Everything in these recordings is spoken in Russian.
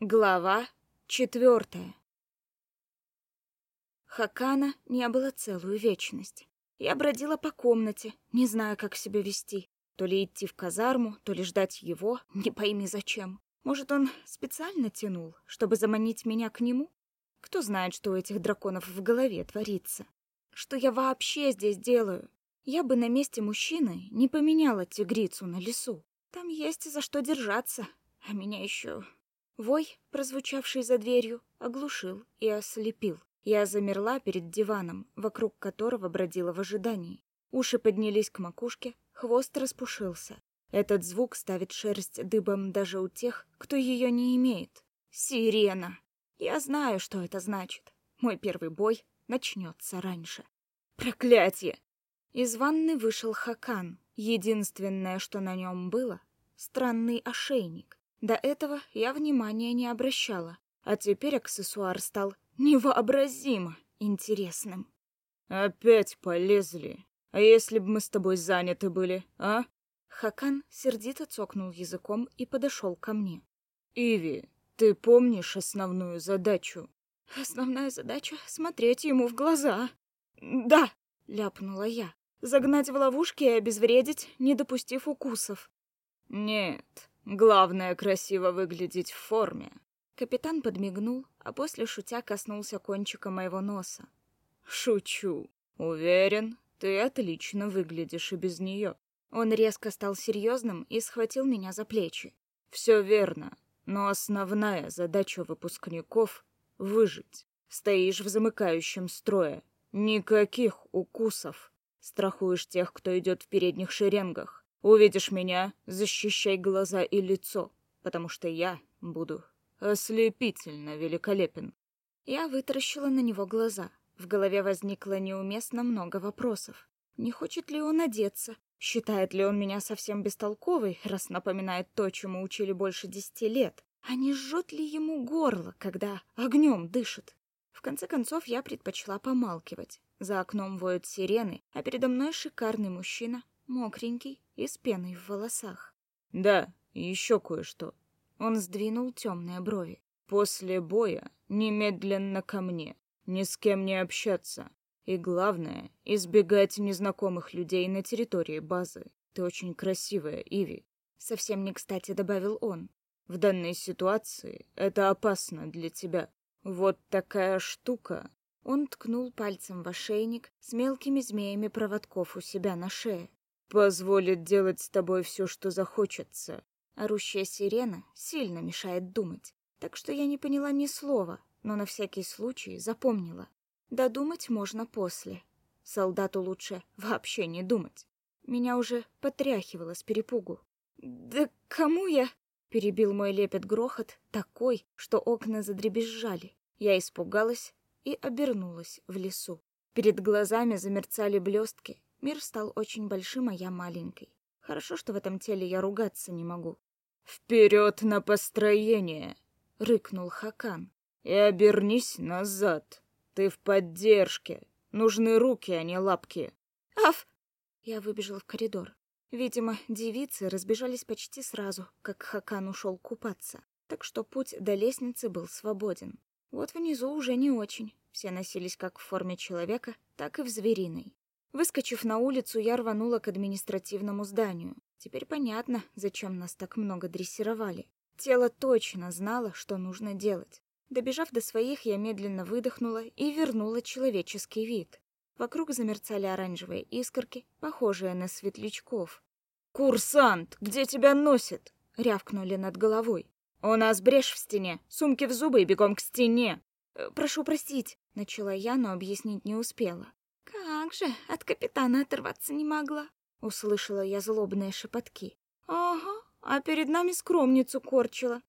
Глава четвертая. Хакана не было целую вечность. Я бродила по комнате, не зная, как себя вести. То ли идти в казарму, то ли ждать его, не пойми зачем. Может, он специально тянул, чтобы заманить меня к нему? Кто знает, что у этих драконов в голове творится? Что я вообще здесь делаю? Я бы на месте мужчины не поменяла тигрицу на лесу. Там есть за что держаться, а меня еще Вой, прозвучавший за дверью, оглушил и ослепил. Я замерла перед диваном, вокруг которого бродила в ожидании. Уши поднялись к макушке, хвост распушился. Этот звук ставит шерсть дыбом даже у тех, кто ее не имеет. Сирена! Я знаю, что это значит. Мой первый бой начнется раньше. Проклятие! Из ванны вышел Хакан. Единственное, что на нем было — странный ошейник. До этого я внимания не обращала, а теперь аксессуар стал невообразимо интересным. «Опять полезли. А если бы мы с тобой заняты были, а?» Хакан сердито цокнул языком и подошел ко мне. «Иви, ты помнишь основную задачу?» «Основная задача — смотреть ему в глаза». «Да», — ляпнула я. «Загнать в ловушки и обезвредить, не допустив укусов». «Нет, Главное красиво выглядеть в форме. Капитан подмигнул, а после шутя коснулся кончика моего носа. Шучу. Уверен, ты отлично выглядишь и без нее. Он резко стал серьезным и схватил меня за плечи. Все верно, но основная задача выпускников — выжить. Стоишь в замыкающем строе. Никаких укусов. Страхуешь тех, кто идет в передних шеренгах. Увидишь меня, защищай глаза и лицо, потому что я буду ослепительно великолепен. Я вытаращила на него глаза. В голове возникло неуместно много вопросов. Не хочет ли он одеться? Считает ли он меня совсем бестолковой, раз напоминает то, чему учили больше десяти лет? А не жжет ли ему горло, когда огнем дышит? В конце концов, я предпочла помалкивать. За окном воют сирены, а передо мной шикарный мужчина, мокренький и с пеной в волосах. Да, еще кое-что. Он сдвинул темные брови. После боя немедленно ко мне. Ни с кем не общаться. И главное, избегать незнакомых людей на территории базы. Ты очень красивая, Иви. Совсем не кстати добавил он. В данной ситуации это опасно для тебя. Вот такая штука. Он ткнул пальцем в ошейник с мелкими змеями проводков у себя на шее позволит делать с тобой все, что захочется. Орущая сирена сильно мешает думать, так что я не поняла ни слова, но на всякий случай запомнила. Додумать можно после. Солдату лучше вообще не думать. Меня уже потряхивало с перепугу. «Да кому я?» — перебил мой лепет грохот, такой, что окна задребезжали. Я испугалась и обернулась в лесу. Перед глазами замерцали блестки, Мир стал очень большим, а я маленькой. Хорошо, что в этом теле я ругаться не могу. «Вперед на построение!» — рыкнул Хакан. «И обернись назад. Ты в поддержке. Нужны руки, а не лапки». «Аф!» Я выбежал в коридор. Видимо, девицы разбежались почти сразу, как Хакан ушел купаться, так что путь до лестницы был свободен. Вот внизу уже не очень. Все носились как в форме человека, так и в звериной. Выскочив на улицу, я рванула к административному зданию. Теперь понятно, зачем нас так много дрессировали. Тело точно знало, что нужно делать. Добежав до своих, я медленно выдохнула и вернула человеческий вид. Вокруг замерцали оранжевые искорки, похожие на светлячков. «Курсант, где тебя носит?» — рявкнули над головой. «У нас брешь в стене. Сумки в зубы и бегом к стене!» «Э, «Прошу простить», — начала я, но объяснить не успела. «Как же, от капитана оторваться не могла!» — услышала я злобные шепотки. «Ага, а перед нами скромницу корчила.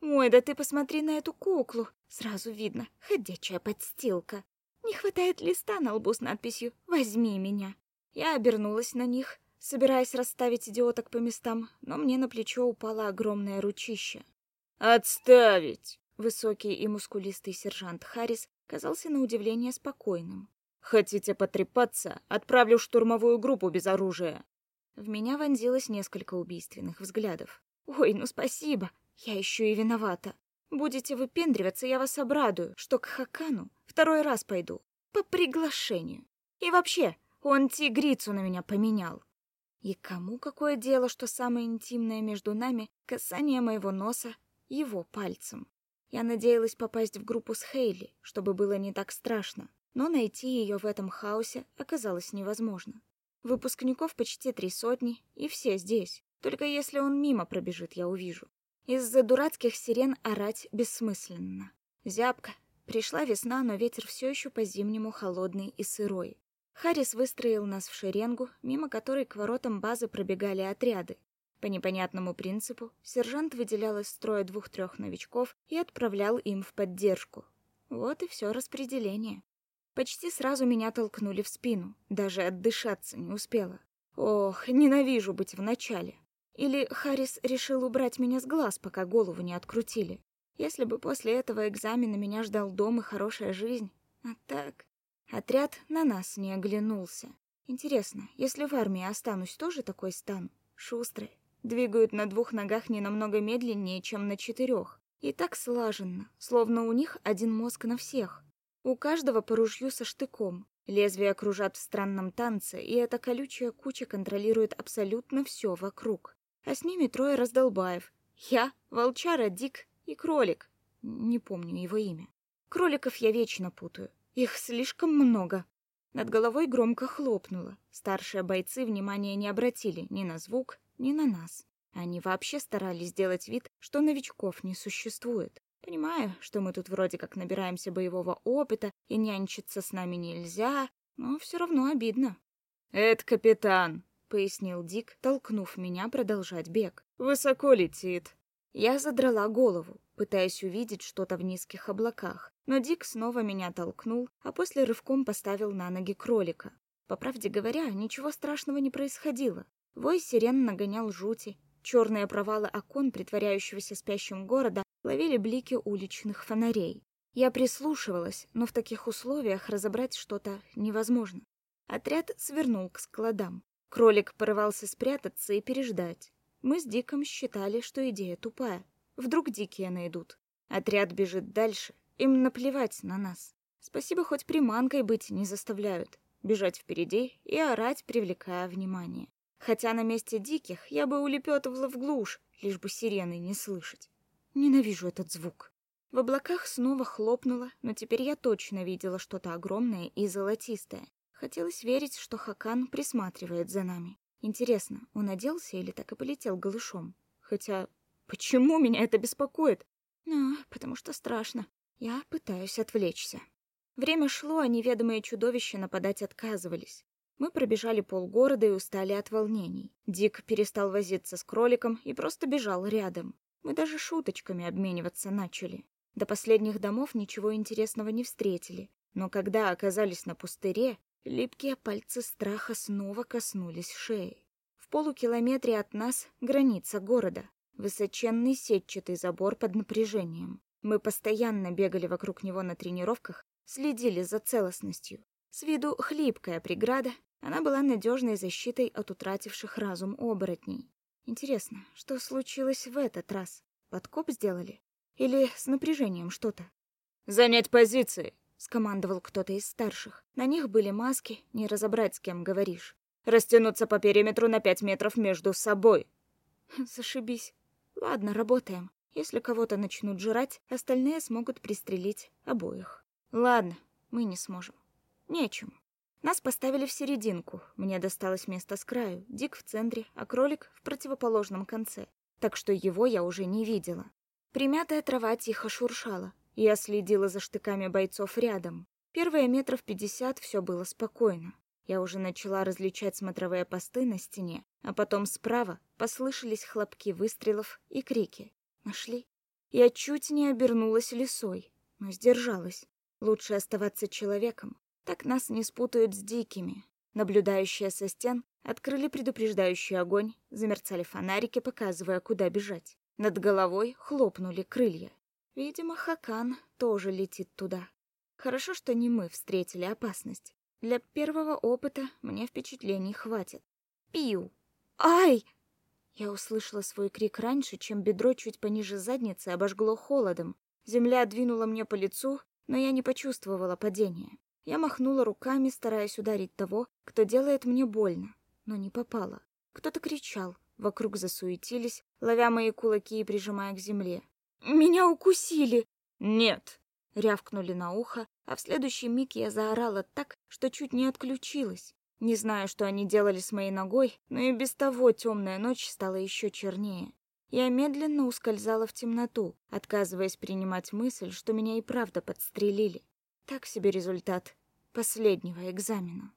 Ой, да ты посмотри на эту куклу! Сразу видно, ходячая подстилка. Не хватает листа на лбу с надписью «Возьми меня». Я обернулась на них, собираясь расставить идиоток по местам, но мне на плечо упало огромное ручище. «Отставить!» Высокий и мускулистый сержант Харрис казался на удивление спокойным. Хотите потрепаться? Отправлю штурмовую группу без оружия. В меня вонзилось несколько убийственных взглядов. Ой, ну спасибо. Я еще и виновата. Будете выпендриваться, я вас обрадую, что к Хакану второй раз пойду. По приглашению. И вообще, он тигрицу на меня поменял. И кому какое дело, что самое интимное между нами — касание моего носа его пальцем. Я надеялась попасть в группу с Хейли, чтобы было не так страшно, но найти ее в этом хаосе оказалось невозможно. Выпускников почти три сотни, и все здесь. Только если он мимо пробежит, я увижу. Из-за дурацких сирен орать бессмысленно. Зябко. Пришла весна, но ветер все еще по-зимнему холодный и сырой. Харрис выстроил нас в шеренгу, мимо которой к воротам базы пробегали отряды. По непонятному принципу сержант выделял из строя двух-трех новичков и отправлял им в поддержку. Вот и все распределение. Почти сразу меня толкнули в спину, даже отдышаться не успела. Ох, ненавижу быть в начале. Или Харрис решил убрать меня с глаз, пока голову не открутили. Если бы после этого экзамена меня ждал дом и хорошая жизнь. А так... Отряд на нас не оглянулся. Интересно, если в армии останусь, тоже такой стану? Шустрый. Двигают на двух ногах не намного медленнее, чем на четырех. И так слаженно, словно у них один мозг на всех. У каждого по ружью со штыком. Лезвия кружат в странном танце, и эта колючая куча контролирует абсолютно все вокруг. А с ними трое раздолбаев. Я, волчара, дик и кролик. Не помню его имя. Кроликов я вечно путаю. Их слишком много. Над головой громко хлопнуло. Старшие бойцы внимания не обратили ни на звук, ни на нас. Они вообще старались сделать вид, что новичков не существует. Понимаю, что мы тут вроде как набираемся боевого опыта, и нянчиться с нами нельзя, но все равно обидно. «Это капитан», — пояснил Дик, толкнув меня продолжать бег. «Высоко летит». Я задрала голову, пытаясь увидеть что-то в низких облаках, но Дик снова меня толкнул, а после рывком поставил на ноги кролика. По правде говоря, ничего страшного не происходило. Вой сирен нагонял жути. Черные провалы окон, притворяющегося спящим города, ловили блики уличных фонарей. Я прислушивалась, но в таких условиях разобрать что-то невозможно. Отряд свернул к складам. Кролик порывался спрятаться и переждать. Мы с Диком считали, что идея тупая. Вдруг дикие найдут. Отряд бежит дальше. Им наплевать на нас. Спасибо, хоть приманкой быть не заставляют. Бежать впереди и орать, привлекая внимание. Хотя на месте диких я бы улепетывала в глушь, лишь бы сирены не слышать. Ненавижу этот звук. В облаках снова хлопнуло, но теперь я точно видела что-то огромное и золотистое. Хотелось верить, что Хакан присматривает за нами. Интересно, он оделся или так и полетел голышом? Хотя, почему меня это беспокоит? Ну, потому что страшно. Я пытаюсь отвлечься. Время шло, а неведомые чудовища нападать отказывались. Мы пробежали полгорода и устали от волнений. Дик перестал возиться с кроликом и просто бежал рядом. Мы даже шуточками обмениваться начали. До последних домов ничего интересного не встретили. Но когда оказались на пустыре, липкие пальцы страха снова коснулись шеи. В полукилометре от нас граница города. Высоченный сетчатый забор под напряжением. Мы постоянно бегали вокруг него на тренировках, следили за целостностью. С виду хлипкая преграда, она была надежной защитой от утративших разум оборотней. Интересно, что случилось в этот раз? Подкоп сделали? Или с напряжением что-то? «Занять позиции!» — скомандовал кто-то из старших. На них были маски, не разобрать, с кем говоришь. «Растянуться по периметру на пять метров между собой!» Зашибись. Ладно, работаем. Если кого-то начнут жрать, остальные смогут пристрелить обоих. Ладно, мы не сможем. Нечем. Нас поставили в серединку. Мне досталось место с краю, Дик в центре, а кролик в противоположном конце. Так что его я уже не видела. Примятая трава тихо шуршала. Я следила за штыками бойцов рядом. Первые метров пятьдесят все было спокойно. Я уже начала различать смотровые посты на стене, а потом справа послышались хлопки выстрелов и крики. Нашли? Я чуть не обернулась лисой, но сдержалась. Лучше оставаться человеком, так нас не спутают с дикими. Наблюдающие со стен открыли предупреждающий огонь, замерцали фонарики, показывая, куда бежать. Над головой хлопнули крылья. Видимо, Хакан тоже летит туда. Хорошо, что не мы встретили опасность. Для первого опыта мне впечатлений хватит. Пиу! Ай! Я услышала свой крик раньше, чем бедро чуть пониже задницы обожгло холодом. Земля двинула мне по лицу, но я не почувствовала падения. Я махнула руками, стараясь ударить того, кто делает мне больно, но не попала. Кто-то кричал, вокруг засуетились, ловя мои кулаки и прижимая к земле. «Меня укусили!» «Нет!» — рявкнули на ухо, а в следующий миг я заорала так, что чуть не отключилась. Не знаю, что они делали с моей ногой, но и без того темная ночь стала еще чернее. Я медленно ускользала в темноту, отказываясь принимать мысль, что меня и правда подстрелили. Так себе результат последнего экзамена.